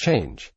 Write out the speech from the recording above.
change.